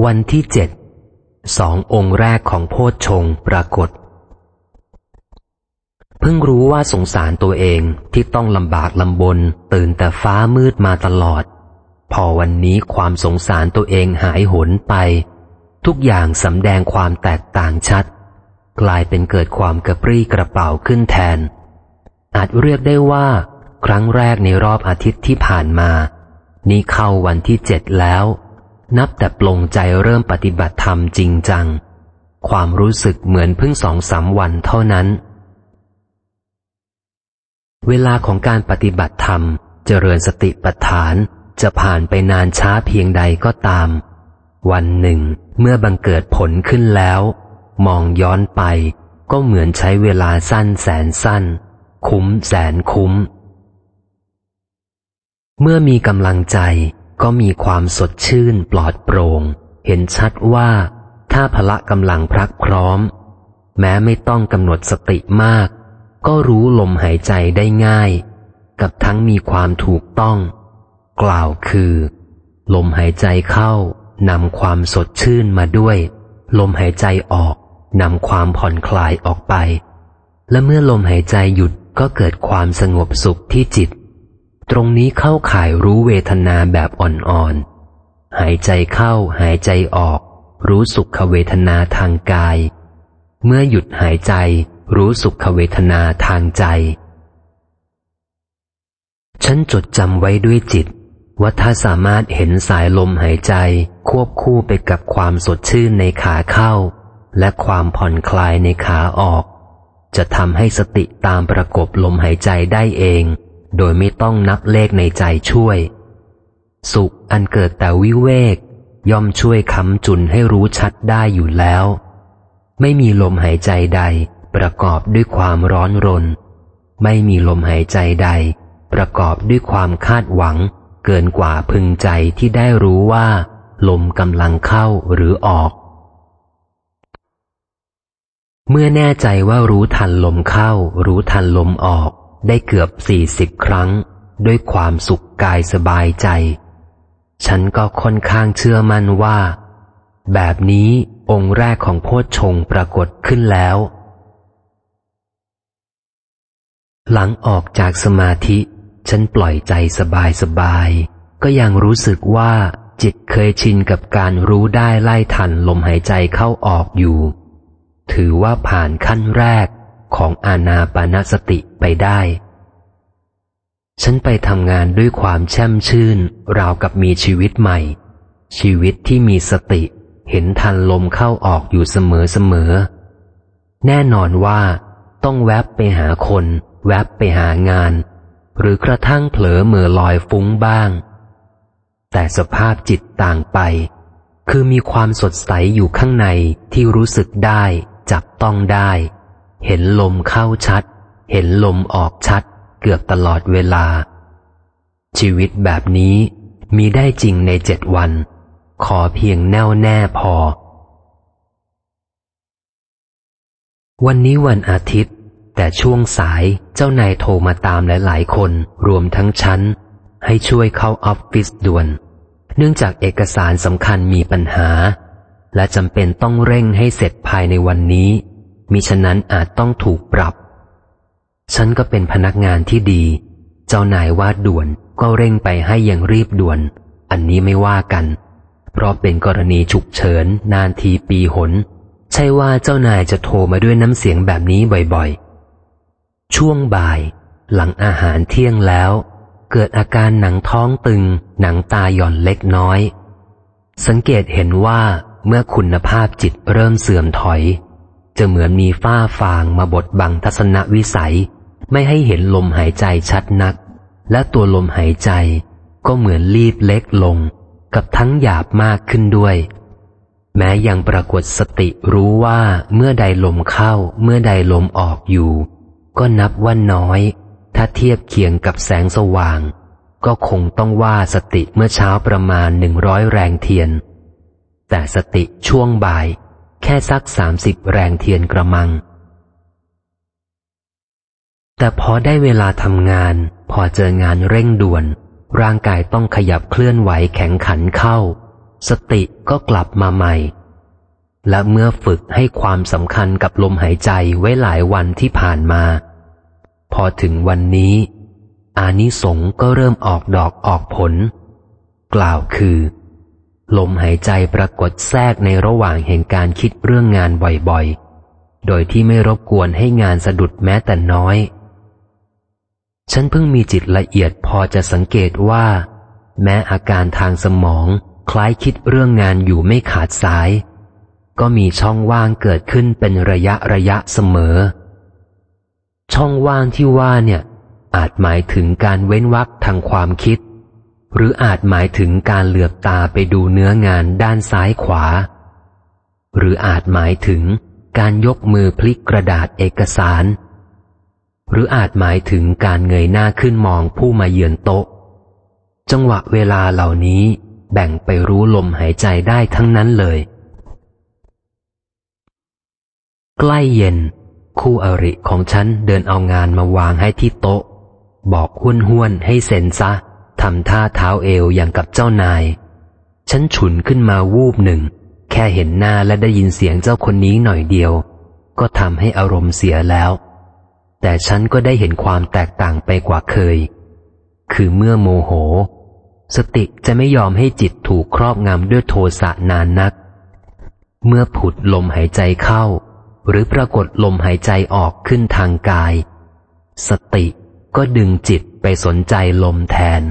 วันที่เจ็ดสององค์แรกของโพชฌงปรากฏ เพิ่งรู้ว่าสงสารตัวเองที่ต้องลำบากลำบน ตื่นแต่ฟ้ามืดมาตลอด พอวันนี้ความสงสารตัวเองหายหนไป ทุกอย่างสำแดงความแตกต่างชัด กลายเป็นเกิดความกระปรี้กระเป๋าขึ้นแทน อาจเรียกได้ว่า ครั้งแรกในรอบอาทิตย์ที่ผ่านมา นี้เข้าวันที่เจ็ดแล้ว นับแต่ปลงใจเริ่มปฏิบัติธรรมจริงจัง ความรู้สึกเหมือนเพิ่งสองสามวันเท่านั้น เวลาของการปฏิบัติธรรมเจริญสติปัฏฐานจะผ่านไปนานช้าเพียงใดก็ตาม วันหนึ่ง เมื่อบังเกิดผลขึ้นแล้ว มองย้อนไป ก็เหมือนใช้เวลาสั้นแสนสั้น คุ้มแสนคุ้ม เมื่อมีกำลังใจ ก็มีความสดชื่นปลอดโปร่ง เห็นชัดว่าถ้าพละกำลังพรักพร้อม แม้ไม่ต้องกำหนดสติมาก ก็รู้ลมหายใจได้ง่าย กับทั้งมีความถูกต้อง กล่าวคือ ลมหายใจเข้านำความสดชื่นมาด้วย ลมหายใจออกนำความผ่อนคลายออกไป และเมื่อลมหายใจหยุดก็เกิดความสงบสุขที่จิต ตรงนี้เข้าข่ายรู้เวทนาแบบอ่อนๆ หายใจเข้าหายใจออก รู้สุขเวทนาทางกาย เมื่อหยุดหายใจ รู้สุขเวทนาทางใจ ฉันจดจำไว้ด้วยจิต ว่าถ้าสามารถเห็นสายลมหายใจ ควบคู่ไปกับความสดชื่นในขาเข้า และความผ่อนคลายในขาออก จะทำให้สติตามประกบลมหายใจได้เอง โดยไม่ต้องนับเลขในใจช่วย สุขอันเกิดแต่วิเวก ย่อมช่วยคำจุนให้รู้ชัดได้อยู่แล้ว ไม่มีลมหายใจใด ประกอบด้วยความร้อนรน ไม่มีลมหายใจใด ประกอบด้วยความคาดหวัง เกินกว่าพึงใจที่ได้รู้ว่า ลมกำลังเข้าหรือออก เมื่อแน่ใจว่ารู้ทันลมเข้า รู้ทันลมออก ได้เกือบสี่สิบครั้ง ด้วยความสุขกายสบายใจ ฉันก็ค่อนข้างเชื่อมั่นว่า แบบนี้องค์แรกของโพชฌงปรากฏขึ้นแล้ว หลังออกจากสมาธิ ฉันปล่อยใจสบายสบาย ก็ยังรู้สึกว่าจิตเคยชินกับการรู้ได้ไล่ทันลมหายใจเข้าออกอยู่ ถือว่าผ่านขั้นแรก ของอาณาปานสติไปได้ ฉันไปทำงานด้วยความแช่มชื่น ราวกับมีชีวิตใหม่ ชีวิตที่มีสติ เห็นทันลมเข้าออกอยู่เสมอเสมอ แน่นอนว่า ต้องแวบไปหาคน แวบไปหางาน หรือกระทั่งเผลอเมื่อลอยฟุ้งบ้าง แต่สภาพจิตต่างไป คือมีความสดใสอยู่ข้างในที่รู้สึกได้จับต้องได้ เห็นลมเข้าชัด เห็นลมออกชัด เกือบตลอดเวลา ชีวิตแบบนี้มีได้จริงในเจ็ดวัน ขอเพียงแน่วแน่พอ วันนี้วันอาทิตย์ แต่ช่วงสายเจ้านายโทรมาตามหลาย ๆ คนรวมทั้งชั้น ให้ช่วยเข้าออฟฟิศด่วน เนื่องจากเอกสารสำคัญมีปัญหา และจำเป็นต้องเร่งให้เสร็จภายในวันนี้ มิฉะนั้นอาจต้องถูกปรับ ฉันก็เป็นพนักงานที่ดี เจ้านายว่าด่วนก็เร่งไปให้อย่างรีบด่วน อันนี้ไม่ว่ากัน เพราะเป็นกรณีฉุกเฉินนานทีปีหน ใช่ว่าเจ้านายจะโทรมาด้วยน้ำเสียงแบบนี้บ่อยๆ ช่วงบ่าย หลังอาหารเที่ยงแล้ว เกิดอาการหนังท้องตึง หนังตาหย่อนเล็กน้อย สังเกตเห็นว่าเมื่อคุณภาพจิตเริ่มเสื่อมถอย จะเหมือนมีฝ้าฟางมาบดบังทัศนวิสัย ไม่ให้เห็นลมหายใจชัดนัก และตัวลมหายใจก็เหมือนรีบเล็กลง กับทั้งหยาบมากขึ้นด้วย แม้ยังปรากฏสติรู้ว่าเมื่อใดลมเข้าเมื่อใดลมออกอยู่ ก็นับว่าน้อย ถ้าเทียบเคียงกับแสงสว่าง ก็คงต้องว่าสติเมื่อเช้าประมาณหนึ่งร้อยแรงเทียน แต่สติช่วงบ่าย ค่สักสามสิบแรงเทียนกระมัง แต่พอได้เวลาทำงาน พอเจองานเร่งด่วน ร่างกายต้องขยับเคลื่อนไหวแข็งขันเข้า สติก็กลับมาใหม่ และเมื่อฝึกให้ความสำคัญกับลมหายใจไว้หลายวันที่ผ่านมา พอถึงวันนี้ อานิสงส์ก็เริ่มออกดอกออกผล กล่าวคือ ลมหายใจปรากฏแทรกในระหว่างแห่งการคิดเรื่องงานบ่อยๆ โดยที่ไม่รบกวนให้งานสะดุดแม้แต่น้อย ฉันเพิ่งมีจิตละเอียดพอจะสังเกตว่า แม้อาการทางสมองคล้ายคิดเรื่องงานอยู่ไม่ขาดสาย ก็มีช่องว่างเกิดขึ้นเป็นระยะระยะเสมอ ช่องว่างที่ว่าเนี่ย อาจหมายถึงการเว้นวักทางความคิด หรืออาจหมายถึงการเหลือบตาไปดูเนื้องานด้านซ้ายขวา หรืออาจหมายถึงการยกมือพลิกกระดาษเอกสาร หรืออาจหมายถึงการเงยหน้าขึ้นมองผู้มาเยือนโต๊ะ จังหวะเวลาเหล่านี้แบ่งไปรู้ลมหายใจได้ทั้งนั้นเลย ใกล้เย็น คู่อริของฉันเดินเอางานมาวางให้ที่โต๊ะ บอกห้วนห้วนให้เซ็นซะ ทำท่าเท้าเอวอย่างกับเจ้านาย ฉันฉุนขึ้นมาวูบหนึ่ง แค่เห็นหน้าและได้ยินเสียงเจ้าคนนี้หน่อยเดียว ก็ทำให้อารมณ์เสียแล้ว แต่ฉันก็ได้เห็นความแตกต่างไปกว่าเคย คือเมื่อโมโห สติจะไม่ยอมให้จิตถูกครอบงำด้วยโทสะนานนัก เมื่อผุดลมหายใจเข้า หรือปรากฏลมหายใจออกขึ้นทางกาย สติก็ดึงจิตไปสนใจลมแทน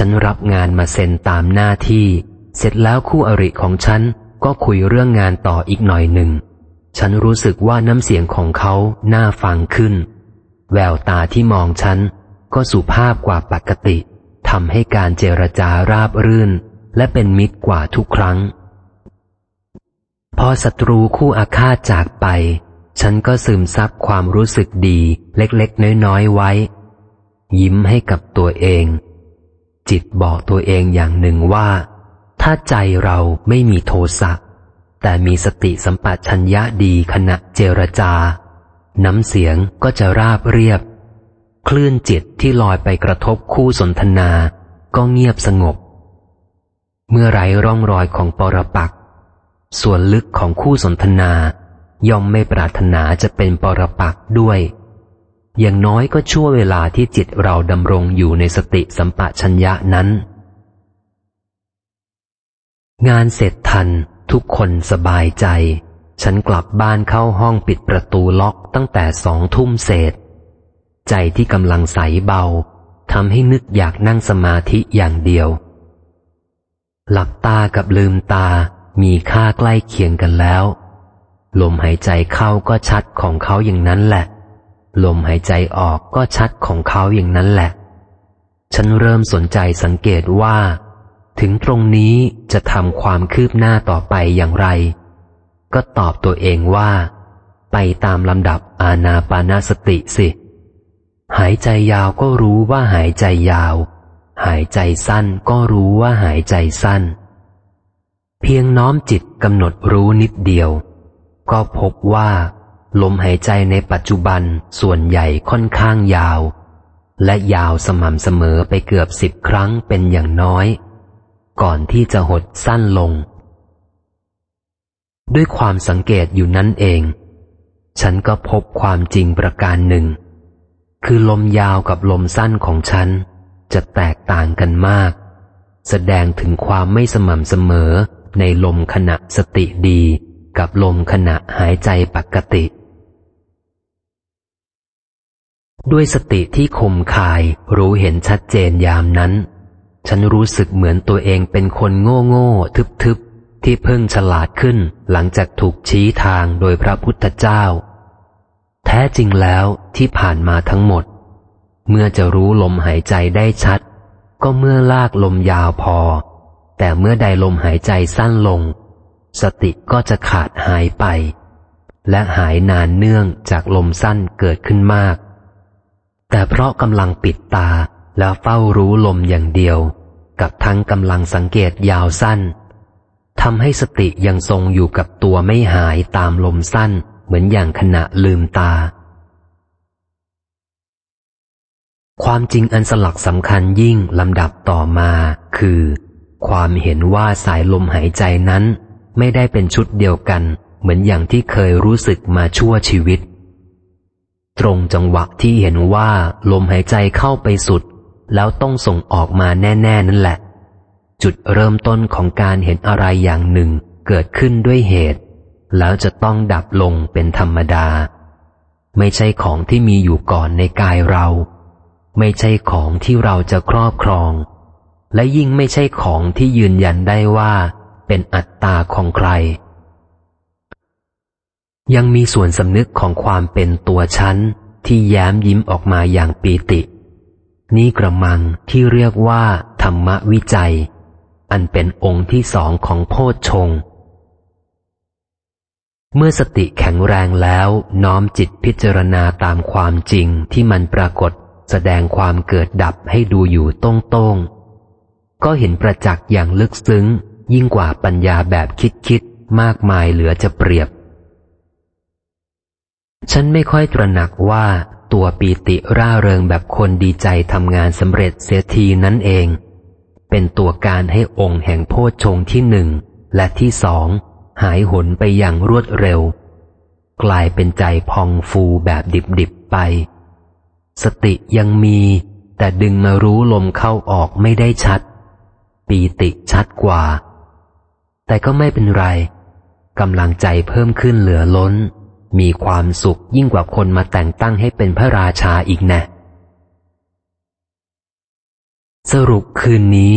ฉันรับงานมาเซ็นตามหน้าที่ เสร็จแล้วคู่อริของฉันก็คุยเรื่องงานต่ออีกหน่อยหนึ่ง ฉันรู้สึกว่าน้ำเสียงของเขาน่าฟังขึ้น แววตาที่มองฉันก็สุภาพกว่าปกติทำให้การเจรจาราบรื่น และเป็นมิตรกว่าทุกครั้ง พอศัตรูคู่อาฆาตจากไป ฉันก็ซึมซับความรู้สึกดีเล็กๆ น้อยๆไว้ ยิ้มให้กับตัวเอง จิตบอกตัวเองอย่างหนึ่งว่า ถ้าใจเราไม่มีโทสะแต่มีสติสัมปชัญญะดีขณะเจรจา น้ำเสียงก็จะราบเรียบ คลื่นจิตที่ลอยไปกระทบคู่สนทนา ก็เงียบสงบ เมื่อไรร่องรอยของปรปัก ส่วนลึกของคู่สนทนา ย่อมไม่ปรารถนาจะเป็นปรปักด้วย อย่างน้อยก็ชั่วเวลาที่จิตเราดำรงอยู่ในสติสัมปชัญญะนั้น งานเสร็จทัน ทุกคนสบายใจ ฉันกลับบ้านเข้าห้องปิดประตูล็อกตั้งแต่สองทุ่มเศษ ใจที่กำลังใสเบาทำให้นึกอยากนั่งสมาธิอย่างเดียว หลับตากับลืมตามีค่าใกล้เคียงกันแล้ว ลมหายใจเข้าก็ชัดของเขาอย่างนั้นแหละ ลมหายใจออกก็ชัดของเขาอย่างนั้นแหละ ฉันเริ่มสนใจสังเกตว่า ถึงตรงนี้จะทำความคืบหน้าต่อไปอย่างไร ก็ตอบตัวเองว่า ไปตามลำดับอาณาปานาสติสิ หายใจยาวก็รู้ว่าหายใจยาว หายใจสั้นก็รู้ว่าหายใจสั้น เพียงน้อมจิตกำหนดรู้นิดเดียว ก็พบว่า ลมหายใจในปัจจุบันส่วนใหญ่ค่อนข้างยาว และยาวสม่ำเสมอไปเกือบสิบครั้งเป็นอย่างน้อย ก่อนที่จะหดสั้นลง ด้วยความสังเกตอยู่นั่นเอง ฉันก็พบความจริงประการหนึ่ง คือลมยาวกับลมสั้นของฉัน จะแตกต่างกันมาก แสดงถึงความไม่สม่ำเสมอในลมขณะสติดี กับลมขณะหายใจปกติ ด้วยสติที่คมคายรู้เห็นชัดเจนยามนั้น ฉันรู้สึกเหมือนตัวเองเป็นคนโง่โง่ทึบทึบที่เพิ่งฉลาดขึ้นหลังจากถูกชี้ทางโดยพระพุทธเจ้า แท้จริงแล้วที่ผ่านมาทั้งหมด เมื่อจะรู้ลมหายใจได้ชัด ก็เมื่อลากลมยาวพอ แต่เมื่อใดลมหายใจสั้นลง สติก็จะขาดหายไป และหายนานเนื่องจากลมสั้นเกิดขึ้นมาก แต่เพราะกำลังปิดตาแล้วเฝ้ารู้ลมอย่างเดียว กับทั้งกำลังสังเกตยาวสั้นทำให้สติยังทรงอยู่กับตัวไม่หายตามลมสั้นเหมือนอย่างขณะลืมตา ความจริงอันสลักสำคัญยิ่งลำดับต่อมาคือ ความเห็นว่าสายลมหายใจนั้น ไม่ได้เป็นชุดเดียวกัน เหมือนอย่างที่เคยรู้สึกมาชั่วชีวิต ตรงจังหวะที่เห็นว่าลมหายใจเข้าไปสุด แล้วต้องส่งออกมาแน่ ๆ นั่นแหละ จุดเริ่มต้นของการเห็นอะไรอย่างหนึ่งเกิดขึ้นด้วยเหตุ แล้วจะต้องดับลงเป็นธรรมดา ไม่ใช่ของที่มีอยู่ก่อนในกายเรา ไม่ใช่ของที่เราจะครอบครอง และยิ่งไม่ใช่ของที่ยืนยันได้ว่า เป็นอัตตาของใคร ยังมีส่วนสำนึกของความเป็นตัวฉันที่แย้มยิ้มออกมาอย่างปีติ นี่กระมังที่เรียกว่า ธรรมวิจัย อันเป็นองค์ที่สองของโพชฌงเมื่อสติแข็งแรงแล้วน้อมจิตพิจารณาตามความจริงที่มันปรากฏแสดงความเกิดดับให้ดูอยู่ตรงๆก็เห็นประจักษ์อย่างลึกซึ้ง ยิ่งกว่าปัญญาแบบคิดคิดมากมายเหลือจะเปรียบ ฉันไม่ค่อยตระหนักว่าตัวปีติร่าเริงแบบคนดีใจทำงานสำเร็จเสียทีนั่นเอง เป็นตัวการให้องค์แห่งโพชฌงที่หนึ่งและที่สองหายหนไปอย่างรวดเร็ว กลายเป็นใจพองฟูแบบดิบๆไป สติยังมี แต่ดึงมารู้ลมเข้าออกไม่ได้ชัด ปีติชัดกว่า แต่ก็ไม่เป็นไรกำลังใจเพิ่มขึ้นเหลือล้น มีความสุขยิ่งกว่าคนมาแต่งตั้งให้เป็นพระราชาอีกแน่สรุปคืนนี้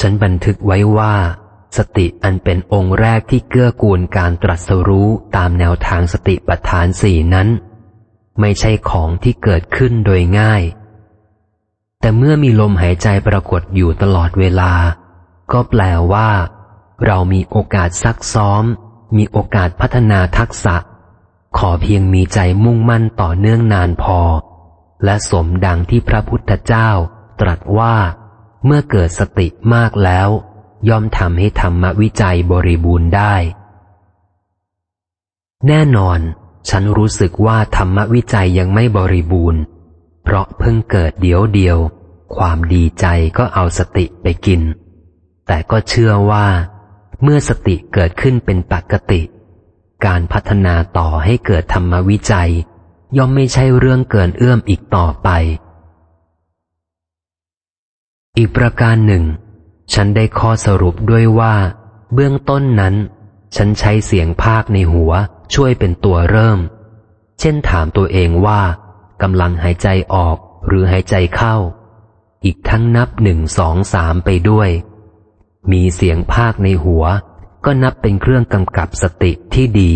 ฉันบันทึกไว้ว่า สติอันเป็นองค์แรกที่เกื้อกูลการตรัสรู้ตามแนวทางสติปัฏฐานสี่นั้น ไม่ใช่ของที่เกิดขึ้นโดยง่าย แต่เมื่อมีลมหายใจปรากฏอยู่ตลอดเวลา ก็แปลว่า เรามีโอกาสซักซ้อม มีโอกาสพัฒนาทักษะ ขอเพียงมีใจมุ่งมั่นต่อเนื่องนานพอ และสมดังที่พระพุทธเจ้าตรัสว่า เมื่อเกิดสติมากแล้ว ย่อมทำให้ธรรมวิจัยบริบูรณ์ได้ แน่นอน ฉันรู้สึกว่าธรรมวิจัยยังไม่บริบูรณ์ เพราะเพิ่งเกิดเดียวเดียว ความดีใจก็เอาสติไปกิน แต่ก็เชื่อว่า เมื่อสติเกิดขึ้นเป็นปกติ การพัฒนาต่อให้เกิดธรรมวิจัย ย่อมไม่ใช่เรื่องเกินเอื้อมอีกต่อไป อีกประการหนึ่ง ฉันได้ข้อสรุปด้วยว่า เบื้องต้นนั้น ฉันใช้เสียงภาคในหัวช่วยเป็นตัวเริ่ม เช่นถามตัวเองว่ากำลังหายใจออกหรือหายใจเข้า อีกทั้งนับหนึ่งสองสามไปด้วย มีเสียงภาคในหัว ก็นับเป็นเครื่องกำกับสติที่ดี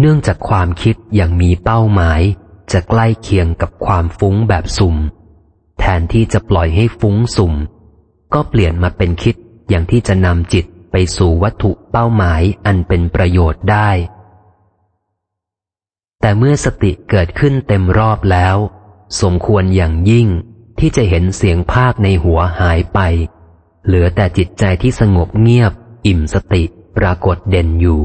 เนื่องจากความคิดอย่างมีเป้าหมาย จะใกล้เคียงกับความฟุ้งแบบสุ่ม แทนที่จะปล่อยให้ฟุ้งสุ่ม ก็เปลี่ยนมาเป็นคิดอย่างที่จะนำจิตไปสู่วัตถุเป้าหมายอันเป็นประโยชน์ได้ แต่เมื่อสติเกิดขึ้นเต็มรอบแล้ว สมควรอย่างยิ่งที่จะเห็นเสียงภาคในหัวหายไป เหลือแต่จิตใจที่สงบเงียบ อิ่มสติปรากฏเด่นอยู่